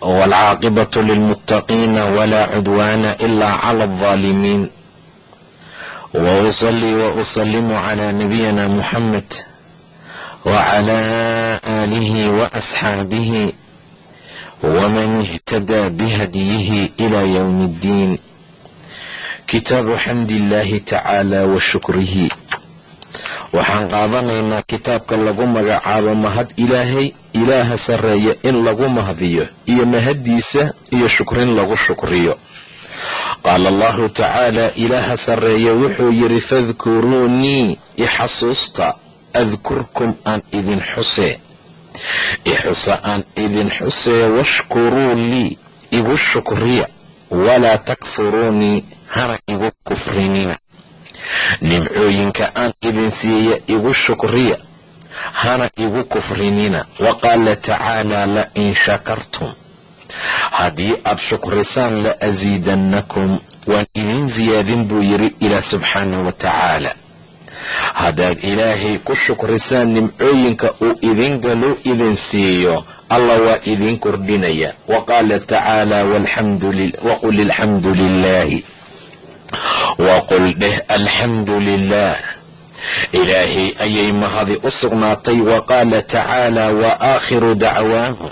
والعاقبة للمتقين ولا عدوان إلا على الظالمين وأصلي وأسلم على نبينا محمد وعلى آله وأصحابه ومن اهتدى بهديه إلى يوم الدين كتاب حمد الله تعالى وشكره waxaan qaadanaynaa kitaabka lagu magacaabo mahad ilaahay ilaaha sarreeya in lagu mahdiyo iyo mahaddiisa iyo shukrin lagu shukriyo. Qaala allahu tacaala ilaaha sarreeya wuxuu yidhi fadkuruunii ixasuusta adkurkum aan idin xusee ixusa aan idin xusee washkuruu lii igu shukriya walaa takfuruunii hana igu kufrinina nimcooyinka aan idin siiya igu shukriya hana igu kufrinina. Wa qaala tacaalaa la in shakartum. Haddii aad shukrisaan la asiidannakum waan idin siyaadin buu yidhi ilaah subxaanah wa tacaala haddaad ilaahay ku shukrisaan nimcooyinka uu idin galuu idin siiyo alla waa idin kordhinaya. Wa qaala tacaala waqul ilxamdu lilaahi waqul dheh alxamdu lilah ilaahay ayay mahadi u sugnaatay wa qaala tacaala wa aakhiru dacwaahum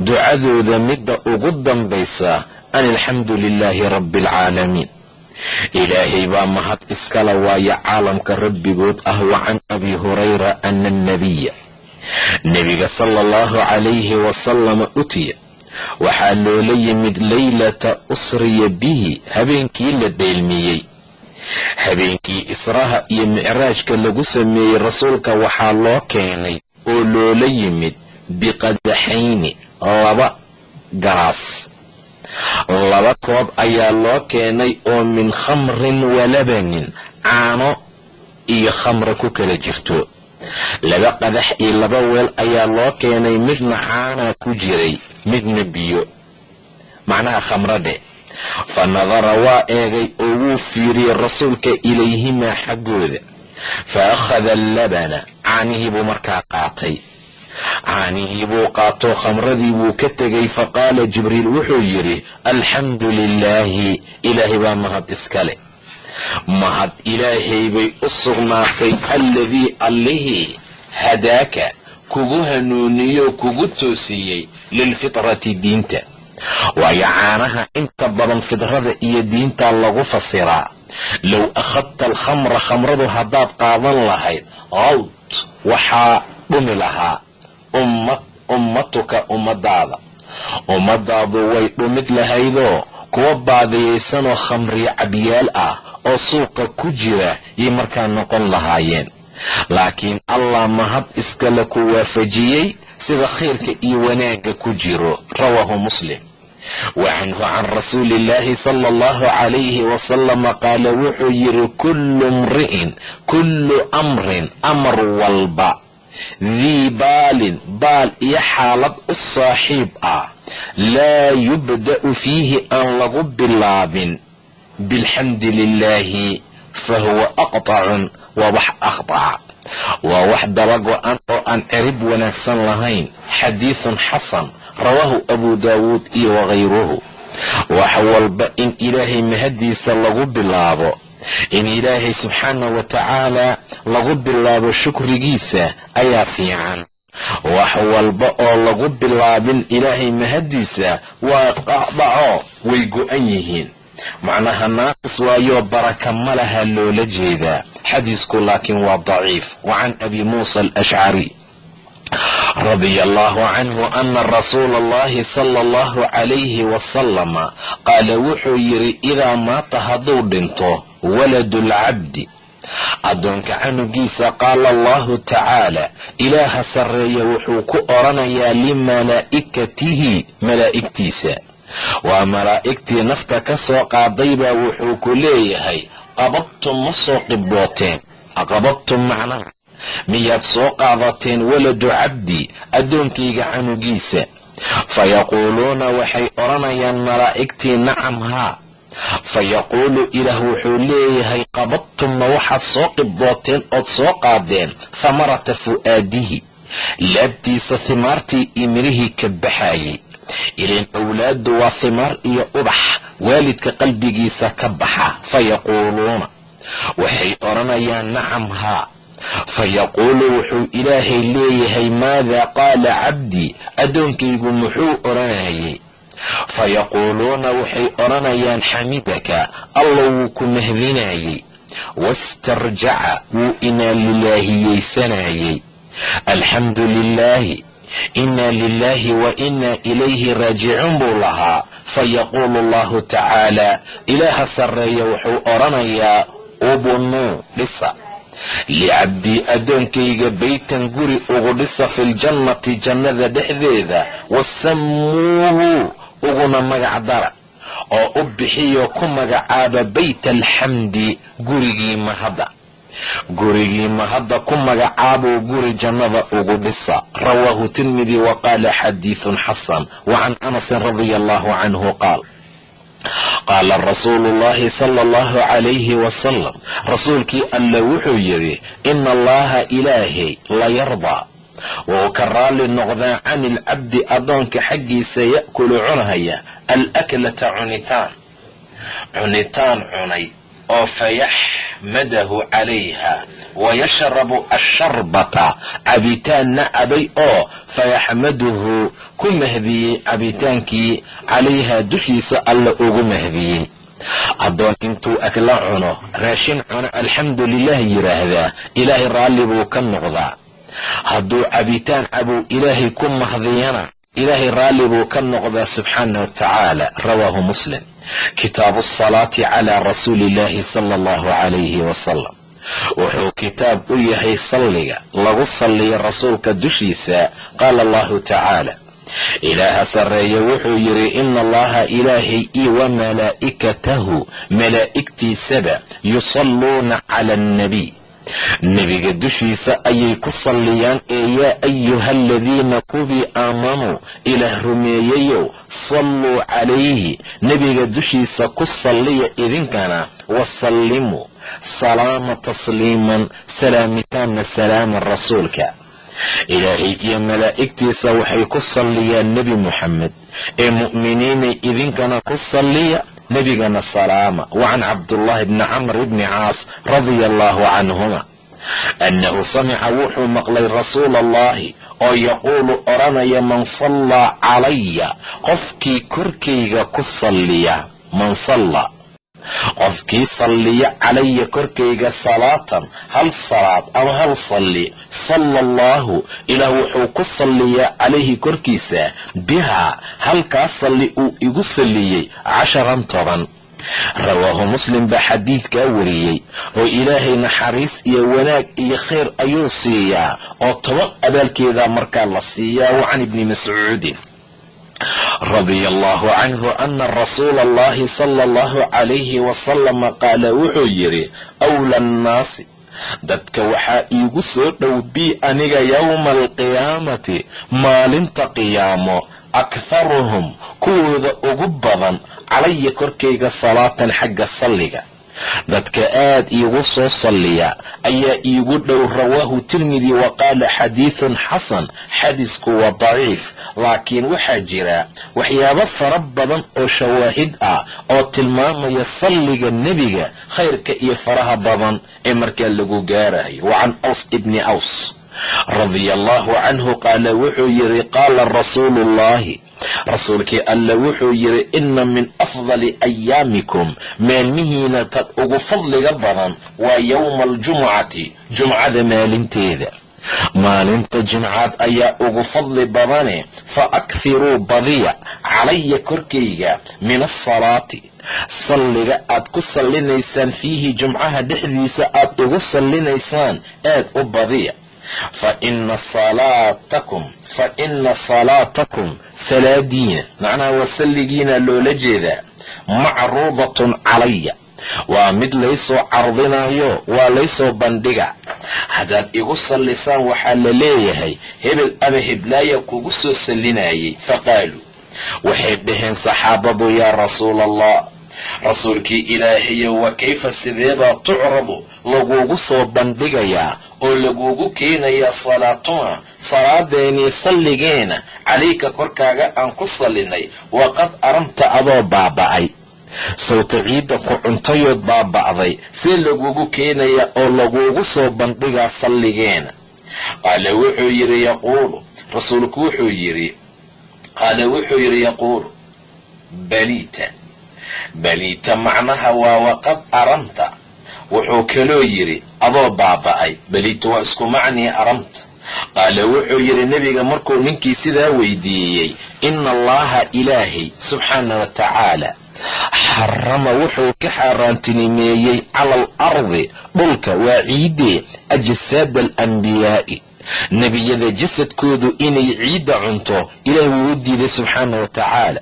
ducadooda midda ugu dambaysa an alxamdu lilaahi rabbi alcaalamiin ilaahay baa mahad iskala waaya caalamka rabbigood ah wa can abi hurayra ana annabiya nebiga sala allahu calayhi wasalama utiya waxaa loola yimid leylata usriya bihi habeenkii la dheelmiyey. Habeenkii israha iyo micraajka lagu sameeyey rasuulka waxaa loo keenay oo loola yimid biqadaxayni laba galaas. Laba koob ayaa loo keenay oo min khamrin walabanin caano iyo khamra ku kala jirto. Laba qadax iyo laba weel ayaa loo keenay midna caanaa ku jiray midna biyo macnaha khamradhe fa nadara waa eegay oo wuu fiiriyey rasuulka ilayhimaa xaggooda. Fa akhada allabana caanihii buu markaa qaatay. Caanihii buu qaato khamradii buu ka tegay fa qaala jibriil wuxuu yidhi alxamdu lilaahi ilaahay baa mahad iskale. Mahad ilaahay bay u sugnaatay alladii allihii hadaaka kugu hanuuniyo kugu toosiyey lilfitrati diinta waayo caanaha inta badan fidrada iyo diinta lagu fasiraa low akhadta alkhamra khamradu haddaad qaadan lahayd qawd waxaa dhumi lahaa ummatuka ummadaada ummadaadu way dhumid lahaydoo kuwa baadiyaysanoo khamriyo cabyaal ah oo suuqa ku jira yay markaa noqon lahaayeen laakiin allah mahad iskale ku waafajiyey sida khayrka iyo wanaagga ku jiro rawaahu muslim. Wa canhu can rasuuli illaahi sala allahu calayhi wasalama qaala wuxuu yidhi kullu mri'in kullu amrin amar walba dii baalin baal iyo xaalad u saaxiib ah laa yubda'u fiihi aan lagu bilaabin. Bilxamdi lilaahi fa huwa aqtacun waa wax akhtaca waa wax dabago-an oo aan cirib wanaagsan lahayn. Xadiidun xasan rawaahu abu daawuud iyo wakayruhu wax walba in ilaahay mahaddiisa lagu bilaabo in ilaahay subxaana wa tacaala lagu bilaabo shukrigiisa ayaa fiican. Wax walba oo lagu bilaabin ilaahay mahaddiisa waa qacdaco way go-an yihiin. Macnaha naaqis waayoo baraka ma laha loola jeedaa xadiisku laakiin waa daciif. Wa can abi muusa alashcari radia allahu canhu ana rasuula allahi sala allahu calayhi wasalama qaala wuxuu yidhi idaa maata hadduu dhinto waladulcabdi addoonka canugiisa qaala allahu tacaala ilaaha sarreeya wuxuu ku odhanayaa limalaa'ikatihi malaa'igtiisa. Waa malaa'igtii nafta ka soo qaadaybaa wuxuu ku leeyahay qabadtum ma soo qibbooteen aqabadtum macnaha miyaad soo qaadateen waladu cabdi addoonkayga canugiisa fayaquuluuna waxay odhanayaan malaa'igtii nacam haa fayaquulu ilaah wuxuu leeyahay qabadtum ma waxaad soo qibbooteen ood soo qaadeen hamarata fu'aadihi laabtiisa himaartii iyo mirihii ka baxaayay ilaan owlaaddu waa himaar iyo ubax waalidka qalbigiisa ka baxa fayaquuluuna. Waxay odhanayaan nacam haa. Fayaquulu wuxuu ilaahay leeyahay maadaa qaala cabdii addoonkaygu muxuu odhanayay. Fayaquuluuna waxay odhanayaan xamidaka alla wuu ku mahdinayey wastarjaca wuu inaalilaahiyeysanaayey alxamdu lilaahi inaa lilaahi wa inaa ilayhi raajicuun buu lahaa. Fayaquulu allahu tacaala ilaaha sarreeya wuxuu odhanayaa ubnuu dhisa. Licabdii addoonkayga baytan guri ugu dhisa filjannati jannada dhexdeeda. Wasammuuhu uguna magac dara. Oo u bixiyo ku magacaaba bayt alxamdi gurigii mahadda gurigii mahadda ku magacaabuu guri jannada ugu dhisa. Rawaahu tirmidi wa qaala xadiidun xasan wa can anasin radia allahu canhu qaal. Qaala rasuulu llahi sala allahu calayhi wasalam rasuulkii alla wuxuu yidhi ina allaha ilaahay la yardaa wuu ka raalli noqdaa cani ilcabdi addoonka xaggiisa ya'kulu cunahaya. Alaklata cunitaan. Cunitaan cunay oo fayaxmadahu calayha wayashrabu asharbata cabitaanna cabay oo fayaxmaduhu ku mahdiyey cabitaankii calayhaa dushiisa alla ugu mahdiyey addoon intuu akla cuno raashin cuno alxamdu lilah yidhaahdaa ilaahay raalli buu ka noqdaa hadduu cabitaan cabuu ilaahay ku mahdiyana ilaahay raalli buu ka noqdaa subxaana wa tacaala rawaahu muslim kitaabu asalaati calaa rasuuli illaahi sala allahu calayhi wasalam wuxuu kitaab u yahay salliga lagu salliya rasuulka dushiisa qaala allahu tacaala ilaaha sarreeye wuxuu yidhi ina allaha ilaahay io wa malaa'ikatahu malaa'igtiisaba yusalluuna cala annabiy nebiga dushiisa ayay ku salliyaan ee yaa ayuha aladiina kuwii aamanuu ilaah rumeeyeyow salluu calayhi. Nebiga dushiisa ku salliya idinkana wasallimuu salaama tasliiman salaamitaanna salaama rasuulka. Ilaahay iyo malaa'igtiisa waxay ku salliyaan nebi muxamed ee mu'miniinay idinkana ku salliya nebigana salaama wa can cabdullaahi bni camr bni caas radia allaahu canhuma annahu samica wuxuu maqlay rasuula allahi oo yaquulu odhanaya man sallaa calaya qofkii korkayga ku salliya. Man salla qofkii salliya calaya korkayga salaatan hal salaad ama hal salli sala allahu ilaah wuxuu ku salliyaa calayhi korkiisa bihaa halkaa salli uu igu salliyey casharan toban. Rawaahu muslim baa xadiidkaa wariyey oo ilaahay naxariis iyo wanaag iyo khayr ayuu siiyaa oo toban abaalkeedaa markaa la siiyaa wa can ibni mascuudin radia allahu canhu ana rasuula allahi sala allahu calayhi wasalama qaala wuxuu yidhi wla annaasi dadka waxaa iigu soo dhow bii aniga yowma alqiyaamati maalinta qiyaamo akharuhum kuwooda ugu badan calaya korkayga salaatan xagga salliga dadka aad iigu soo salliya ayaa iigu dhow rawaahu tirmidi wa qaala xadiidun xasan xadiisku waa daciif laakiin waxaa jira waxyaabo fara badan oo shawaahid ah oo tilmaamaya salliga nebiga khayrka iyo faraha badan ee markaa lagu gaarayo. Wa can aws ibni aws radia allahu canhu qaala wuxuu yidhi qaala rasuulu ullahi rasuulkii alla wuxuu yidhi inna min afdali ayaamikum maalmihiina tad ugu fadliga badan waa yowma aljumucati jumcada maalinteeda. Maalinta jimcaad ayaa ugu fadli badane fa akhiruu badiya calaya korkayga min asalaati salliga aad ku sallinaysaan fiihi jumcaha dhexdiisa aad ugu sallinaysaan aad u badiya fa ina salaatakum salaadiina. Macnaha waa salligiina loola jeedaa. Macruudatun calaya. Waa mid laysoo cardinayo waa laysoo bandhiga haddaad igu sallisaan waxaa la leeyahay hebel ama heblaaya kugu soo sallinayay faqaaluu. Waxay dhaheen saxaabadu yaa rasuula allah rasuulkii ilaahayo wa kayfa sideebaa tucradu laguugu soo bandhigayaa oo laguugu keenayaa salaatuna salaadeenii salligeena. Calayka korkaaga aan ku sallinay waqad aramta adoo baaba'ay. Sawta ciidda ku cuntayood baaba'day see lagugu keenayaa oo laguugu soo bandhigaa salligeena. Qaala wuxuu yidhi yaquulu. Rasuulku wuxuu yidhi qaala wuxuu yidhi yaquulu baliita baliita macnaha waa waqad aramta wuxuu kaloo yidhi adoo baaba'ay baliita waa isku macnii aramta qaala wuxuu yidhi nebiga markuu ninkii sidaa weydiiyey ina allaha ilaahay subxaana wa tacaala xarama wuxuu ka xaaraantinimeeyey cala al ardi dhulka waa ciiddee ajsaada alanbiyaa'i. Nebiyada jasadkoodu inay ciidda cunto ilaahay wuu u diiday subxaana wa tacaala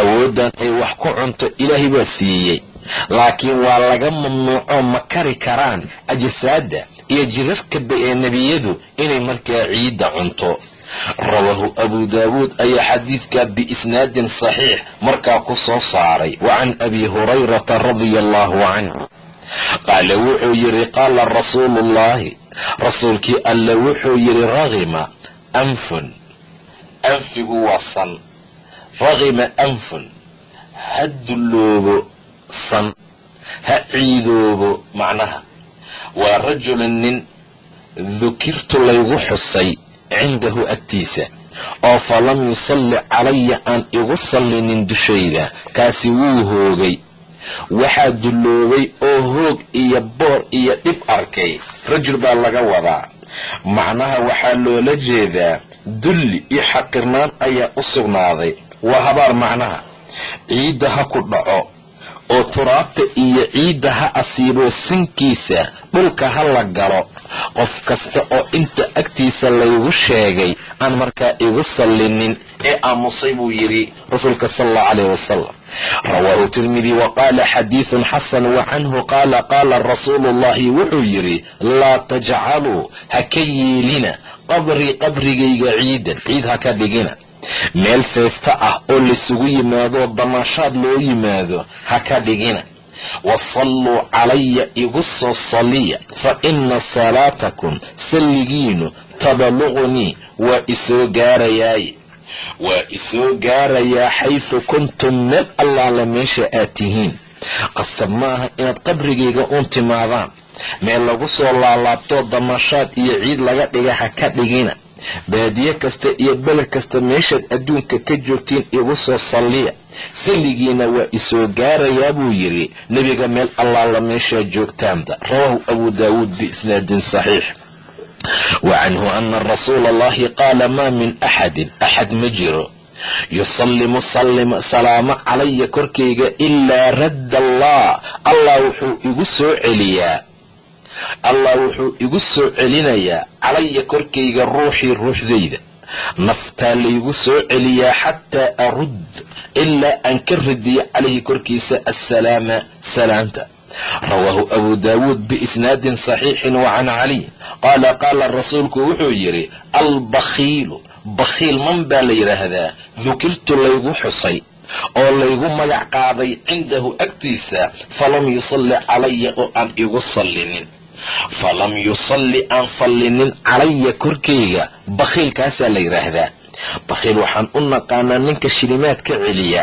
awooddan ay wax ku cunto ilaahay baa siiyey. Laakiin waa laga mamnuucoo ma kari karaan ajsaadda iyo jirarkaba ee nebiyadu inay markaa ciidda cunto. Rawaahu abu daawuud ayaa xadiidka biisnaadin saxiix markaa ku soo saaray. Wa can abi hurayrata radia allahu canhu. Qaala wuxuu yidhi qaala rasuuluullaahi rasuulkii alle wuxuu yidhi raqima anfun. Anfigu waa san raqima anfun ha dulloobo san ha ciidoobo macnaha waa rajulun nin dukirtu laygu xusay cindahu agtiisa oo falam yusalli calaya aan igu sallinin dushayda kaasi wuu hoogay waxaa dulloobay oo hoog iyo boor iyo dhib arkay rajul baa laga wadaa macnaha waxaa loola jeedaa dulli iyo xaqirnaan ayaa u sugnaaday waa habaar macnaha. Ciidda ha ku dhaco oo turaabta iyo ciidda ha asiibo sankiisa dhulka ha la galo qof kasta oo inta agtiisa laygu sheegay aan markaa igu sallinin ee aamusay buu yidhi rasuulka sal allahu caleyh wasalam rawaahu tirmidi wa qaala xadiidun xasan wa canhu qaala qaala rasuulu llahi wuxuu yidhi laa tajcaluu ha ka yeelina qabrii qabrigayga ciidan ciid ha ka dhigina meel feesta ah oo laysugu yimaadoo damaashaad loo yimaado ha ka dhigina. Wasalluu calaya igu soo salliya fa ina salaatakum salligiinu tabaluqnii waa isoo gaarayaaye waa isoo gaarayaa xaysu kuntum meel allaala meesha aad tihiin. Qasab maaha inaad qabrigayga uun timaadaan. Meel lagu soo laalaabtoo damaashaad iyo ciid laga dhiga ha ka dhigina baadiye kasta iyo beled kasta meeshaad adduunka ka joogtiin igu soo salliya. Salligiina waa isoo gaarayaa buu yidhi nebiga meel allaala meeshaa joogtaanba. Rawaahu abu daawuud biisnaadin saxiix. Wa canhu ana rasuula allahi qaala maa min axadin axad ma jiro. Yusallimu salaamo calaya korkayga ilaa radda allah allah wuxuu igu soo celiyaa allah wuxuu igu soo celinayaa calaya korkayga ruuxii ruuxdayda. Naftaa laygu soo celiyaa xataa arudd ilaa aan ka radiyo calayhi korkiisa assalaama salaanta. Rawaahu abu daawuud biisnaadin saxiixin wa can caliy qaala qaala rasuulku wuxuu yidhi albakhiilu bakhiil man baa la yidhaahdaa dukirtu laygu xusay oo laygu magac qaaday cindahu agtiisa falam yusalli calaya oo aan igu sallinin falam yusalli aan sallinin calaya korkayga bakhiilkaasaa la yidhaahdaa bakhiil waxaan u naqaanaa ninka shilimaad ka celiya.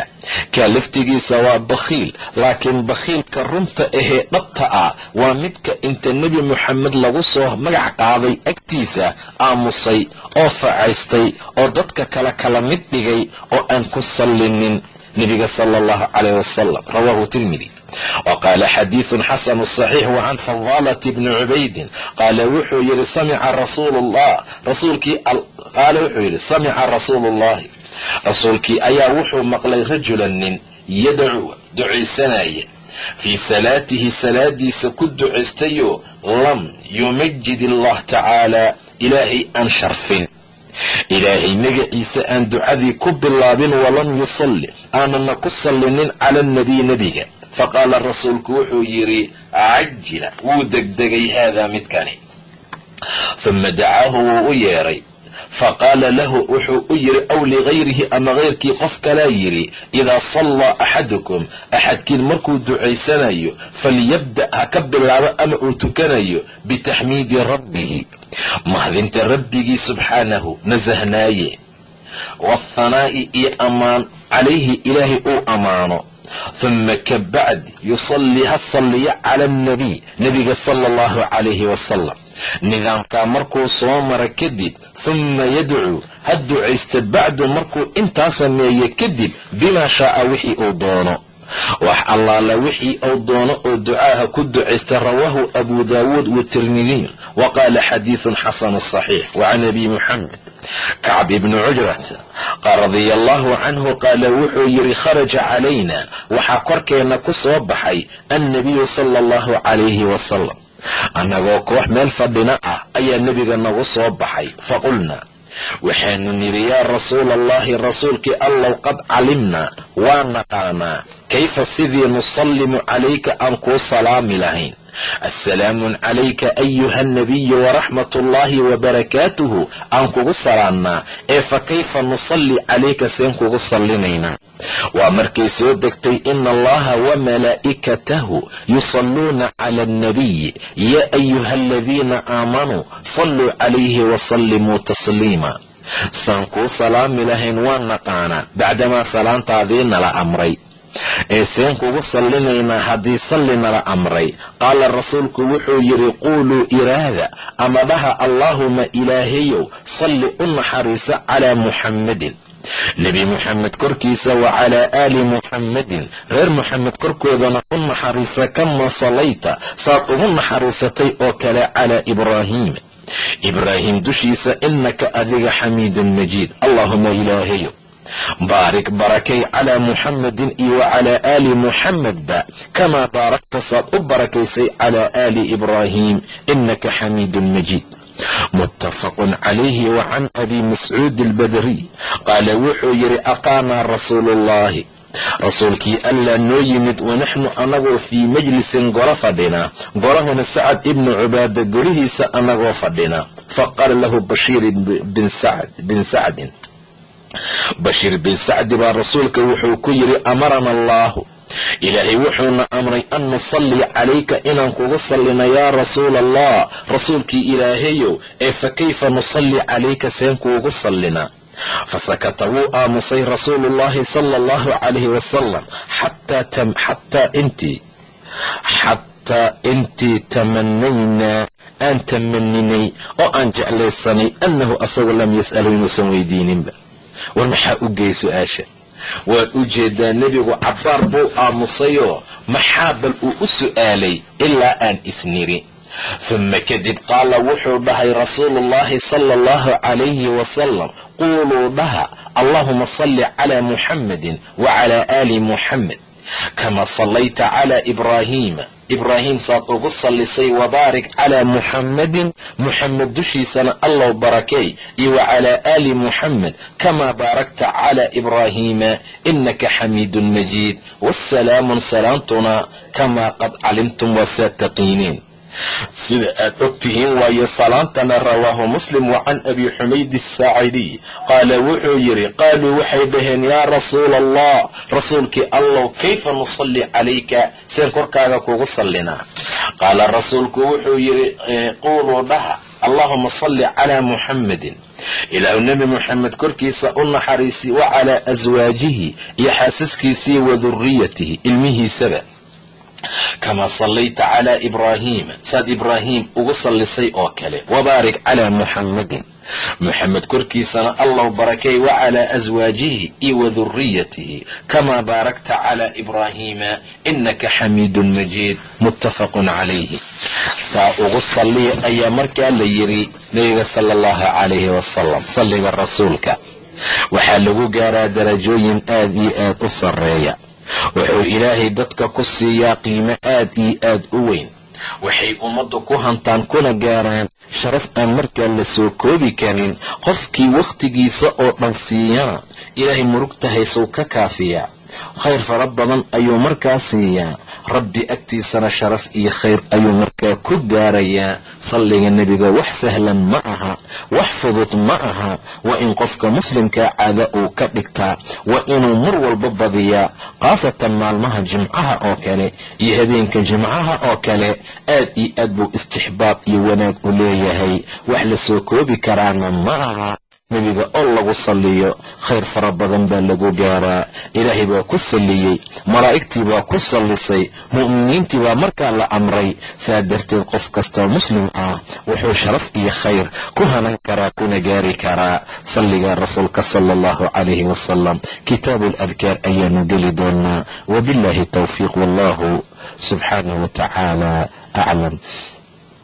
Kaa laftigiisa waa bakhiil laakiin bakhiilka runta ahee dhabta ah waa midka inta nebi moxamed lagu soo magac qaaday agtiisa aamusay oo facaystay oo dadka kale kala mid dhigay oo aan ku sallinin. Nebiga sala allahu caleyh wasalam rawaahu tirmidi wa qaala xadiidun xasanu saxiix wa can fadaalati bni cubaydin qaala wuxuu rasuulkii qaala wuxuu yidhi samica rasuulu llahi rasuulkii ayaa wuxuu maqlay rajulan nin yadacu ducaysanaya fii salaatihi salaadiisa ku ducaystayoo lam yumajid allah tacaala ilaahay aan sharfin ilaahay magaciisa aan ducadii ku bilaabin walam yusalli aanana ku sallinin cala annabiy nebiga faqaala rasuulku wuxuu yidhi cajila wuu degdegay haadaa midkani uma dacaahu wuu u yeedhay faqaala lahu wuxuu u yidhi aw ligayrihi ama kayrkii qof kalaa yidhi idaa sallaa axadukum axadkiin markuu ducaysanayo falyabda' ha ka bilaabo ama uu tukanayo bitaxmiidi rabbihi mahdinta rabbigii subxaanahu nasahnaaye waathanaa'i iyo ammaan calayhi ilaahay uu ammaano huma ka bacdi yusallii ha salliya cala annabiy nebiga sala allahu calayhi wasalam nidaamkaa markuu soo mara kadib humma yadcuu ha ducaysta bacdu markuu intaa sameeye kadib bimaa shaaa wixii uu doono wax allaala wixii uu doono oo ducaaha ku ducaysta rawaahu abu daawuud watirmidiy wa qaala xadiidun xasanu saxiix wa can abi muxamed kacb ibni cujrata radia allahu canhu qaala wuxuu yidhi kharaja calayna. Waxaa korkeenna ku soo baxay annabiyu sala allahu calayhi wasalam annagoo koox meel fadhina ah ayaa nebiga nagu soo baxay faqulnaa waxaanu nidhi yaa rasuula allahi rasuulkii allow qad calimnaa waa naqaanaa. Kayfa sidii nusallimu calayka aan kuu salaami lahayn assalaamu calayka ayuha nabiyu waraxmat ullaahi wabarakaatuhu aan kugu salaannaa ee fa kayfa nusalli calayka seen kugu sallinaynaa waa markay soo degtay ina allaha wamalaa'ikatahu yusalluuna cala annabiyi yaa ayuha aladiina aamanuu salluu calayhi wasallimuu tasliima saan kuu salaami lahayn waa naqaanaa. Bacdamaa salaantaadii nala amray ee seen kugu sallinaynaa haddii salli nala amray. Qaala rasuulku wuxuu yidhi quuluu iraada ama allaahuma ilaahayow salli u naxariisa calaa muxammadin nebi muxamed korkiisa wa calaa aali muxammadin reer muxamed korkoodana u naxariisa kama salayta saad ugu naxariisatay oo kale calaa ibraahiima ibraahim dushiisa innaka adiga xamiidun majiid allaahuma ilaahayow baarik barakay calaa muxammadin iyo wa calaa aali muxamedba kamaa baarakta saad u barakaysay calaa aali ibraahiim innaka xamiidun majiid muttafaqun calayhi wa can abi mascuud albadriy qaala wuxuu yidhi aqaanaa rasuuluullaahi rasuulkii allaa noo yimid wanaxnu anagoo fii majlisin golo fadhinaa golahuna sacad ibnu cubaada golihiisa anagoo fadhinaa faqaala lahu bashiir bin sacdin bashiir bin sacdi baa rasuulka wuxuu ku yidhi amarana allaahu. Ilaahay wuxuuna amray an nusalli calayka inaan kugu sallina yaa rasuula allah rasuulkii ilaahayow ee fa kayfa nusalli calayka seen kuugu sallinaa fasakata wuu aamusay rasuuluullaahi sala allahu calayhi wasalam xataa intii xataa intii tamanaynaa aan tamaninay oo aan jeclaysanay annahu asagu lam yas'alu inuusan weydiininba war maxaa u geey su'aasha? Waad u jeedaa nebigu cabbaar buu aamusayoo maxaa bal uu u su'aalay ilaa aan isniri humma kadib qaala wuxuu dhahay rasuuluullaahi sala allahu calayhi wasalam quuluu dhaha allaahuma salli calaa muxammadin wa calaa aali muxammed kama sallayta calaa ibraahiima ibraahim saad ugu sallisay wabaarik calaa muxammadin muxamed dushiisana allow barakay. Iyo wa calaa aali muxamed kamaa baarakta calaa ibraahiima innaka xamiidun majiid. Wasalaamun salaantuna kamaa qad calimtum waasaad taqiiniin sida aad og tihiin waaye salaantana rawaahu muslim wa can abi xumayd asaacidiy qaala wuxuu yidhi qaaluu waxay dhaheen yaa rasuula allah rasuulkii allow kayfa nusalli calayka? Seen korkaaga kugu sallinaa qaala rasuulku wuxuu yidhi quuluu dhaha allahuma salli calaa muxammadin ilaahu nebi muxamed korkiisa u naxariisi wa calaa aswaajihi iyo xaasaskiisii wa duriyatihi ilmihiisaba kamaa sallayta calaa ibraahiima saad ibraahiim ugu sallisay oo kale wabaarik calaa muxammadin muxamed korkiisana allow barakay wa calaa aswaajihi iyo wa duriyatihi kamaa baarakta calaa ibraahiima innaka xamiidun majiid muttafaqun calayhi saa ugu salliya ayaa markaa la yidhi nebiga sala allahu calayhi wasalam salliga rasuulka waxaa lagu gaaraa darajooyin aad iyo aad u sarreeya wuxuu ilaahay dadka ku siiyaa qiimo aad iyo aad u weyn. Waxay ummaddu ku hantaan kuna gaaraan sharaf aan markaa la soo koobi karin qofkii wakhtigiisa oo dhan siiyana. Ilaahay murugta haysuu ka kaafiyaa. Khayr fara badan ayuu markaa siiyaa rabbi agtiisana sharaf iyo khayr ayuu markaa ku gaarayaa. Salliga nebiga wax sahlan ma aha wax fudud ma aha. Waa in qofka muslimkaa caada uu ka dhigtaa waa inuu mar walba badiyaa khaasatan maalmaha jimcaha oo kale iyo habeenka jimcaha oo kale aad iyo aad buu istixbaab iyo wanaag u leeyahay. Wax la soo koobi karaana ma aha nebiga oo lagu salliyo khayr fara badan baa lagu gaaraa. Ilaahay baa ku salliyey malaa'igtii baa ku sallisay mu'miniintii baa markaa la amray. Saa darteed qof kastoo muslim ah wuxuu sharaf iyo khayr ku hanan karaa kuna gaari karaa. Salliga rasuulka sala allahu calayhi wasalam kitaabu aladkaar ayaanu geli doonaa wabillahi towfiiq wallahu subxaanahu wa tacaala aclam